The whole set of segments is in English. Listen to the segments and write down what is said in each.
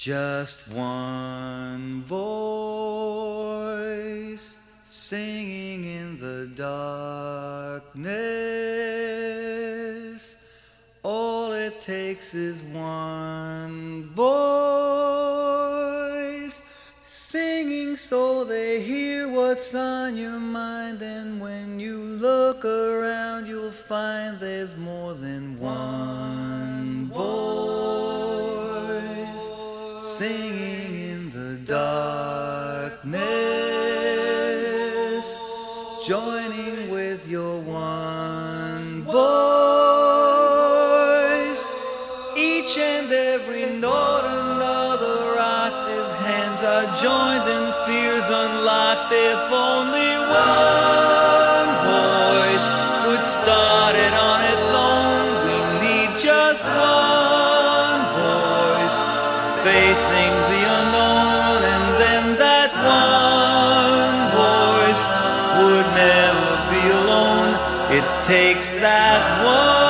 Just one voice singing in the darkness. All it takes is one voice singing so they hear what's on your mind. And when you look around, you'll find there's more than one singing in the darkness, joining with your one voice. Each and every note, another octave, hands are joined and fears unlocked. If only that one voice would never be alone. It takes that one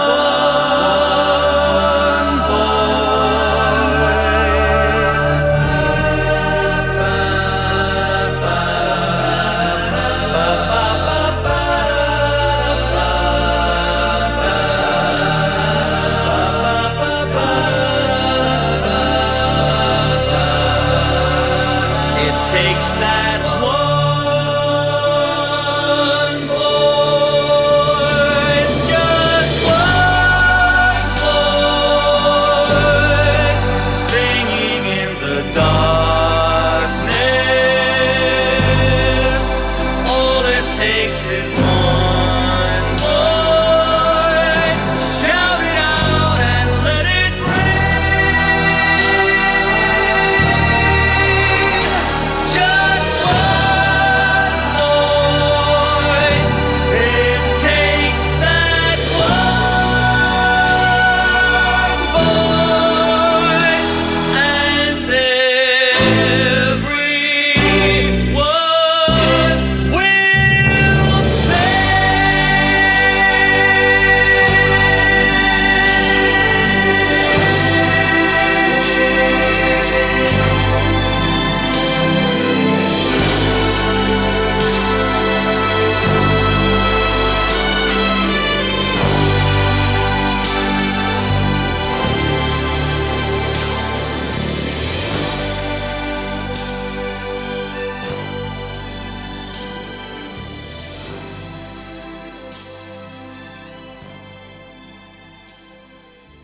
is